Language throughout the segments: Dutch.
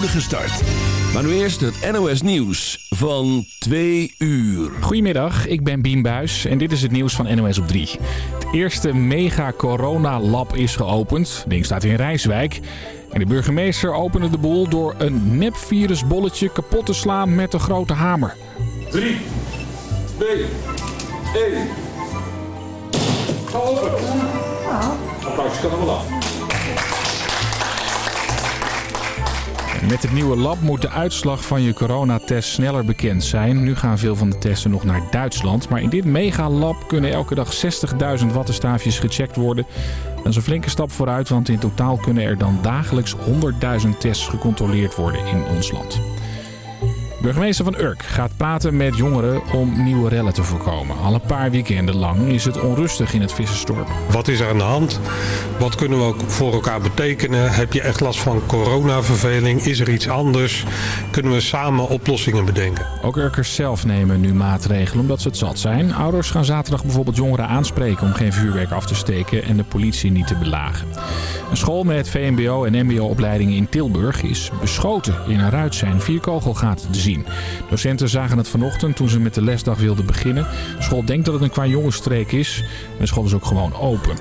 spoedige start. Maar nu eerst het NOS Nieuws van 2 uur. Goedemiddag, ik ben Bien Buis en dit is het nieuws van NOS op 3. Het eerste mega corona-lab is geopend. Het ding staat in Rijswijk. En de burgemeester opende de boel door een nepvirusbolletje kapot te slaan met een grote hamer. 3, 2, 1. Ga open. Applausje kan er wel af. Met het nieuwe lab moet de uitslag van je coronatest sneller bekend zijn. Nu gaan veel van de testen nog naar Duitsland. Maar in dit megalab kunnen elke dag 60.000 wattenstaafjes gecheckt worden. Dat is een flinke stap vooruit, want in totaal kunnen er dan dagelijks 100.000 tests gecontroleerd worden in ons land. Burgemeester van Urk gaat praten met jongeren om nieuwe rellen te voorkomen. Al een paar weekenden lang is het onrustig in het Vissersdorp. Wat is er aan de hand? Wat kunnen we ook voor elkaar betekenen? Heb je echt last van coronaverveling? Is er iets anders? Kunnen we samen oplossingen bedenken? Ook Urkers zelf nemen nu maatregelen omdat ze het zat zijn. Ouders gaan zaterdag bijvoorbeeld jongeren aanspreken om geen vuurwerk af te steken en de politie niet te belagen. Een school met VMBO en MBO-opleidingen in Tilburg is beschoten. In een ruit zijn vier kogelgaten te zien. Docenten zagen het vanochtend toen ze met de lesdag wilden beginnen. School denkt dat het een qua jongensstreek is. En de school is ook gewoon open.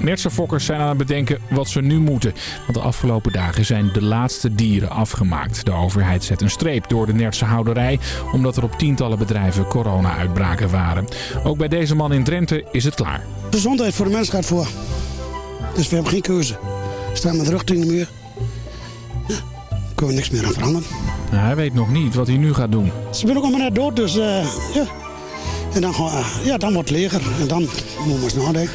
Nertse fokkers zijn aan het bedenken wat ze nu moeten. Want de afgelopen dagen zijn de laatste dieren afgemaakt. De overheid zet een streep door de Nertse houderij... omdat er op tientallen bedrijven corona-uitbraken waren. Ook bij deze man in Drenthe is het klaar. Gezondheid voor de mens gaat voor. Dus we hebben geen keuze. We staan met de rug tegen de muur. Kunnen we niks meer aan veranderen. Nou, hij weet nog niet wat hij nu gaat doen. Ze willen ook maar net dood, dus eh, ja. En dan, gewoon, eh, ja, dan wordt het leger. En dan moeten we eens nadenken.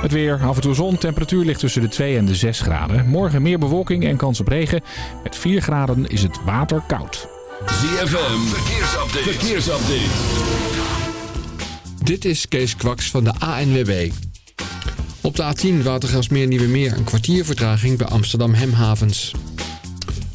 Het weer, af en toe zon, temperatuur ligt tussen de 2 en de 6 graden. Morgen meer bewolking en kans op regen. Met 4 graden is het water koud. ZFM, verkeersupdate. verkeersupdate. Dit is Kees Kwaks van de ANWB. Op de A10 Watergasmeer Nieuwe Meer een kwartier vertraging bij Amsterdam Hemhavens.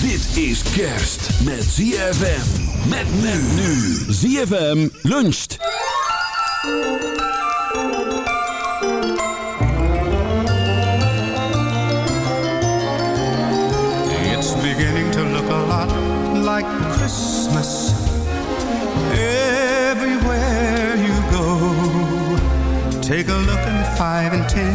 Dit is kerst met ZFM. Met men nu. ZFM luncht. It's beginning to look a lot like Christmas everywhere you go. Take a look in the five and ten,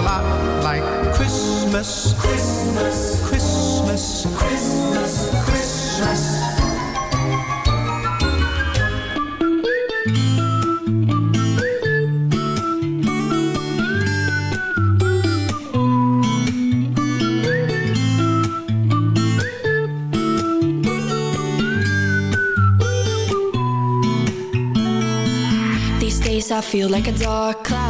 a lot like Christmas. Christmas. Christmas. Christmas. Christmas. These days I feel like a dark cloud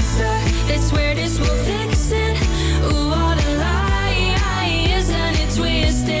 twisted?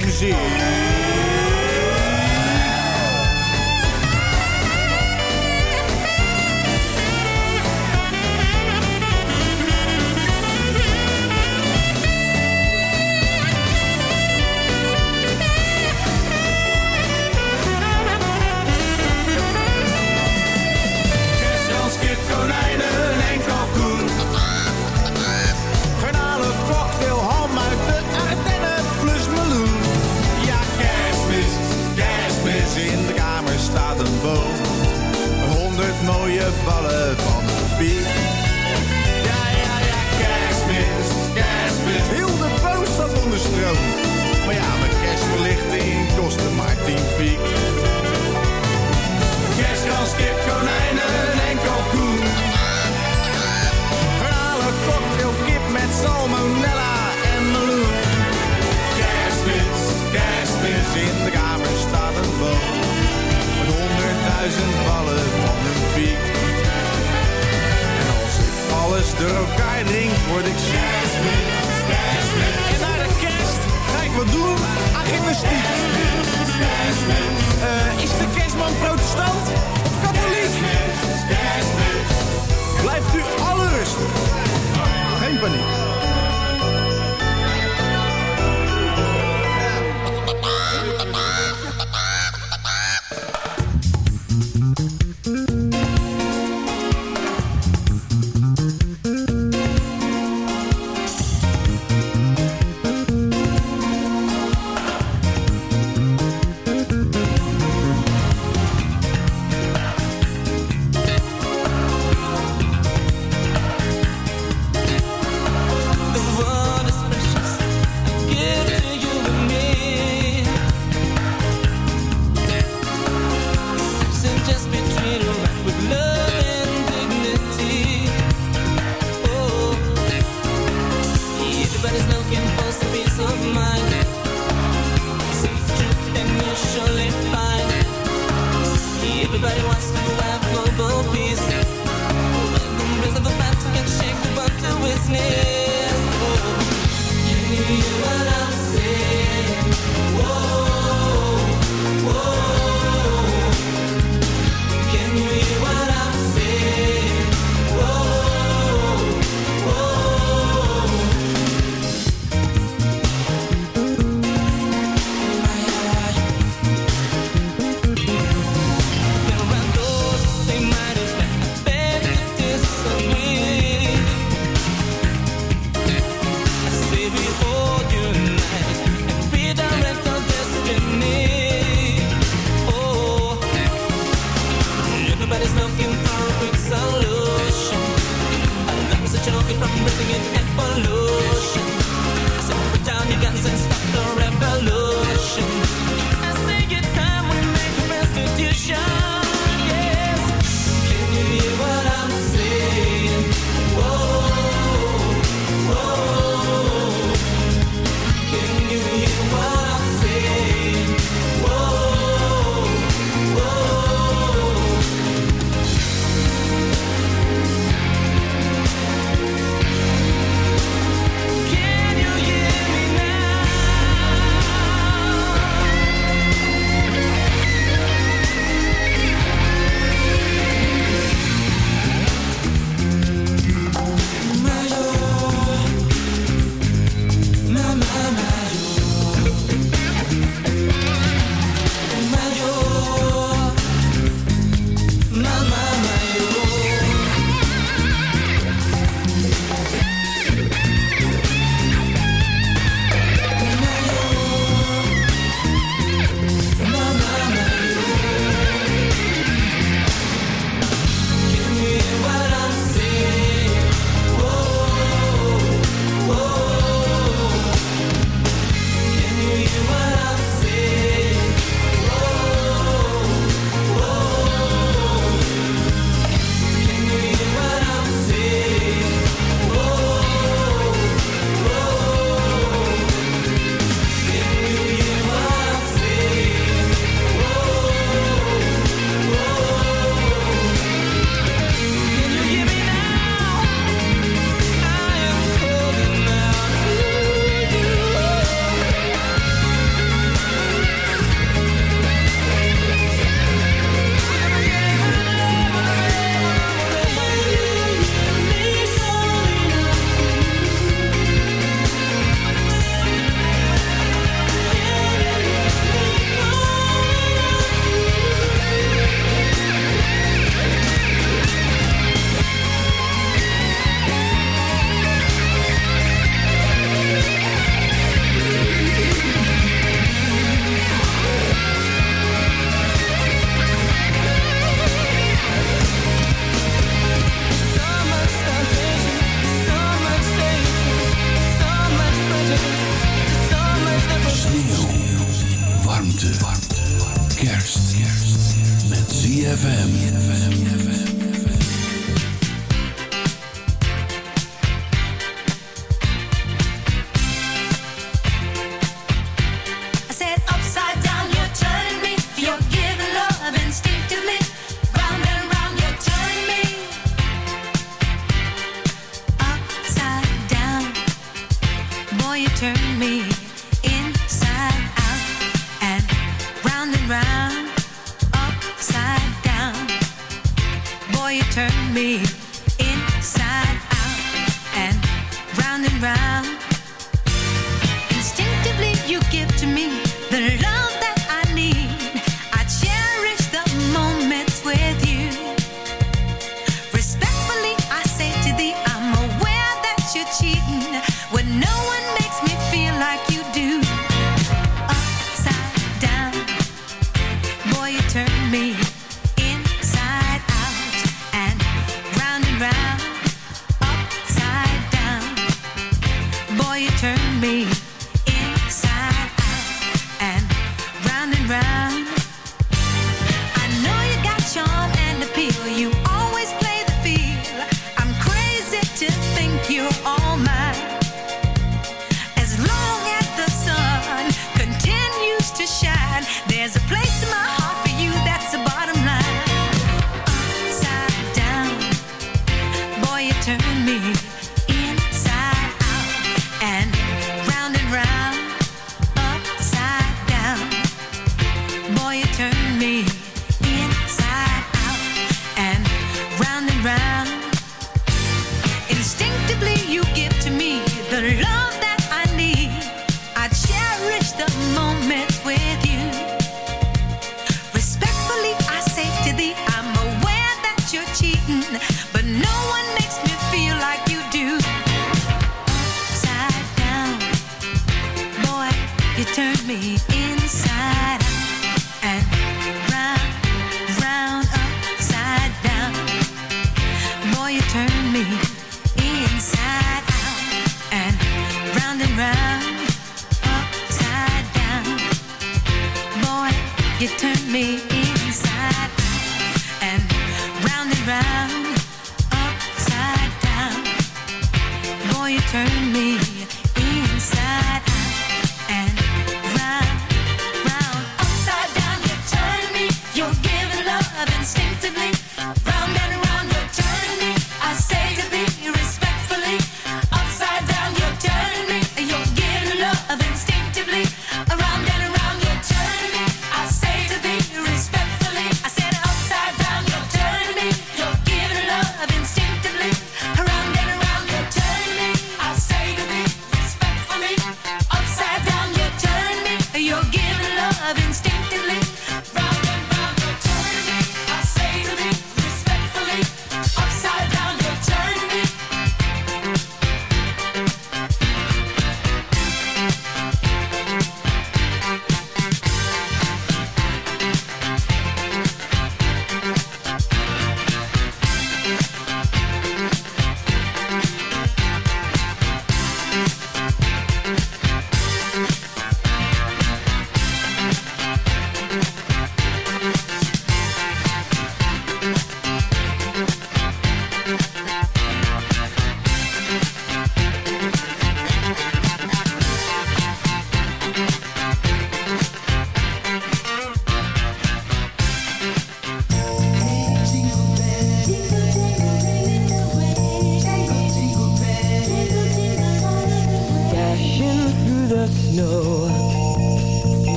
faz-me.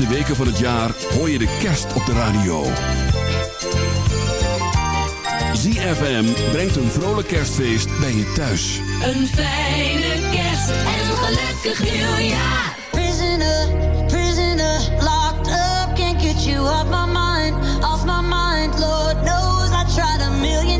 laatste weken van het jaar hoor je de kerst op de radio. ZFM brengt een vrolijk kerstfeest bij je thuis. Een fijne kerst en een gelukkig nieuwjaar. Prisoner, prisoner, locked up, can't get you off my mind, off my mind. Lord knows I tried a million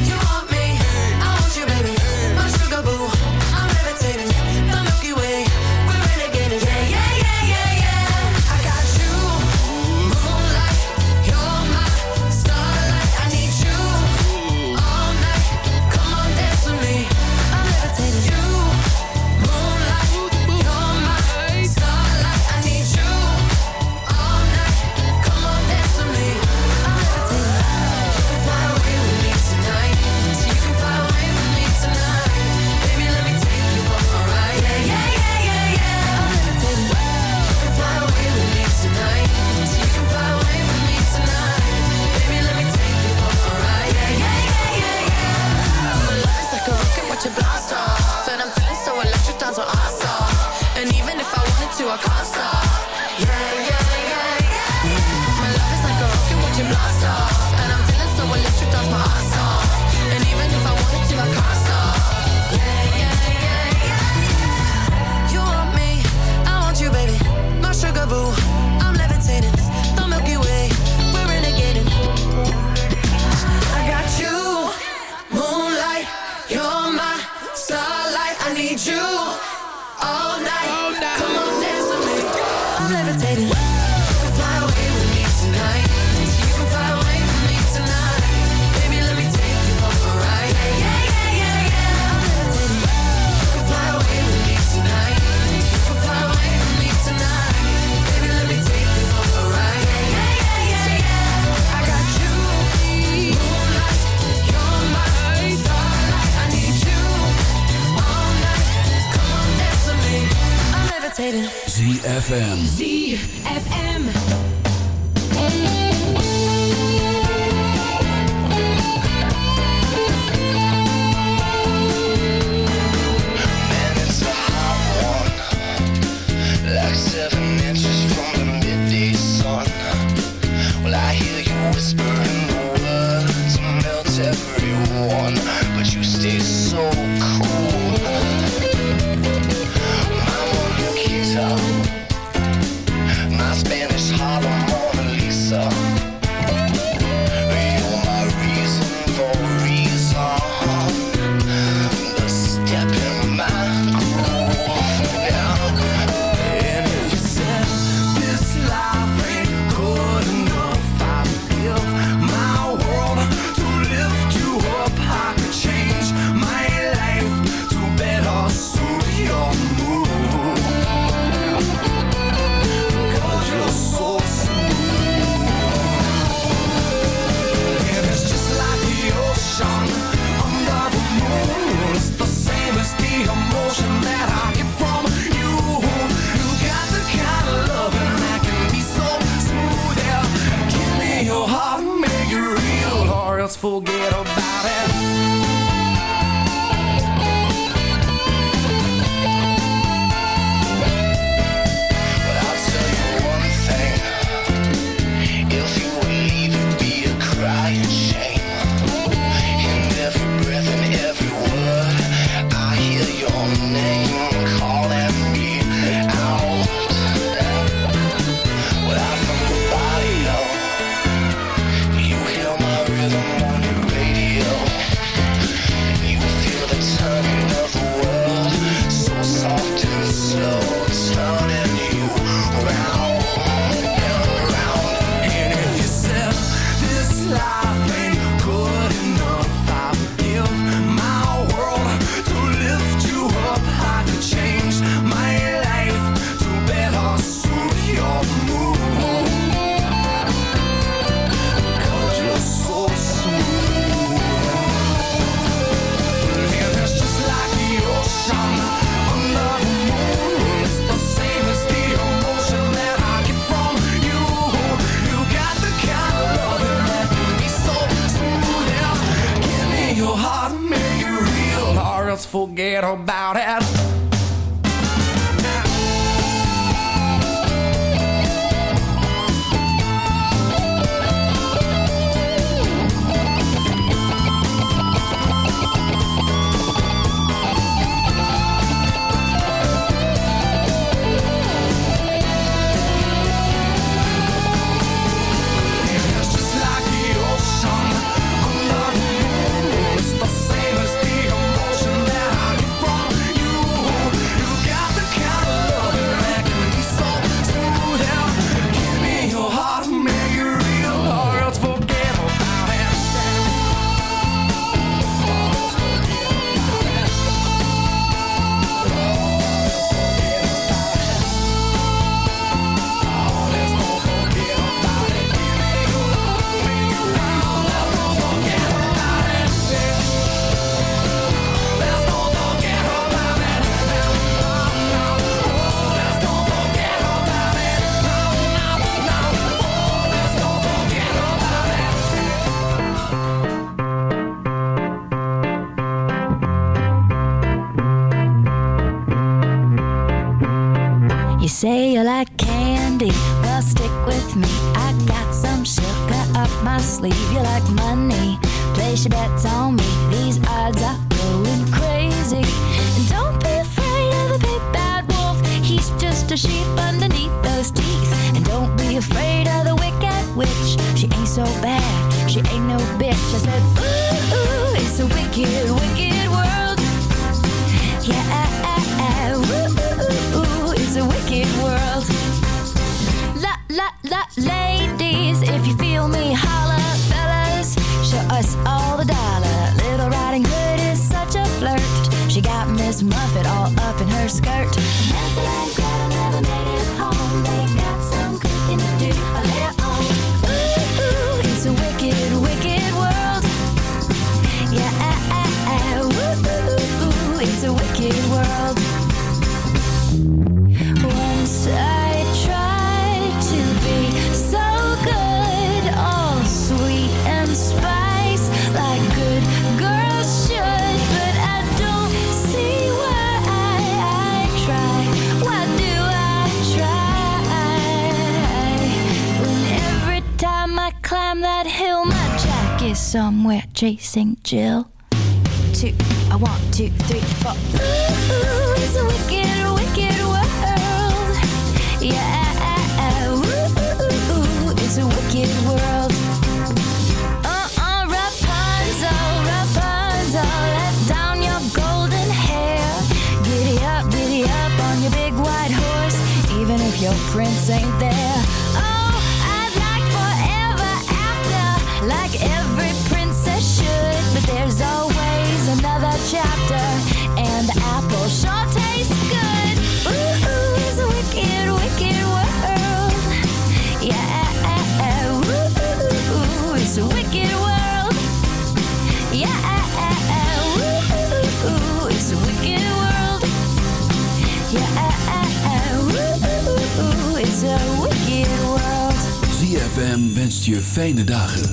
Chasing Jill. Two, I want two, three. je fijne dagen.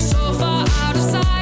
So far out of sight,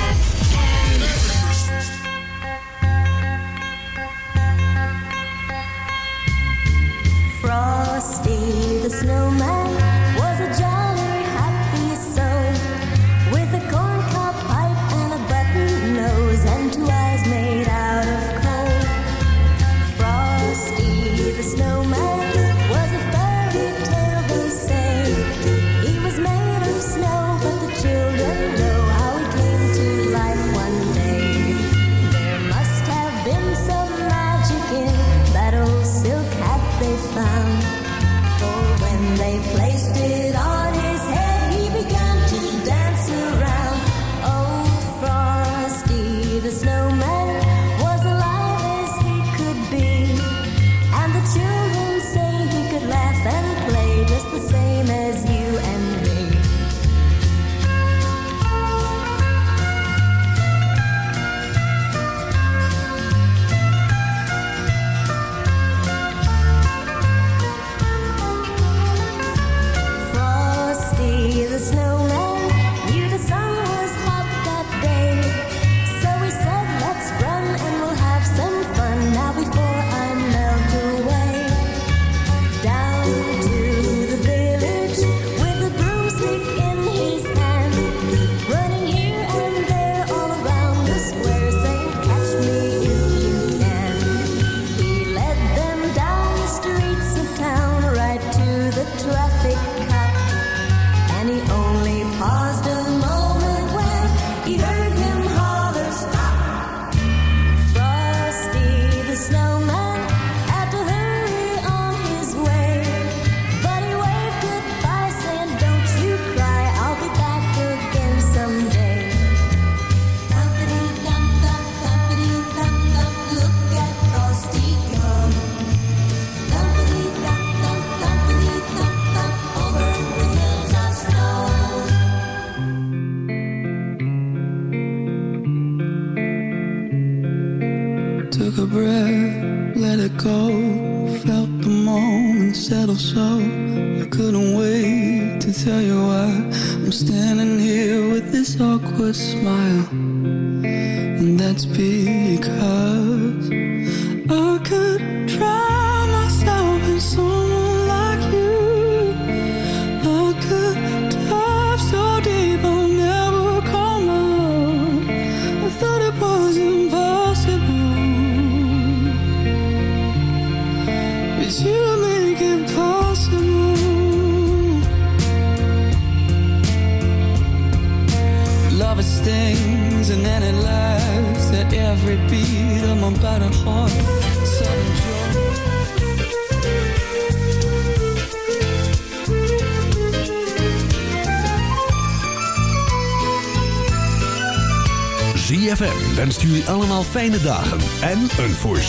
fijne dagen en een voorzien.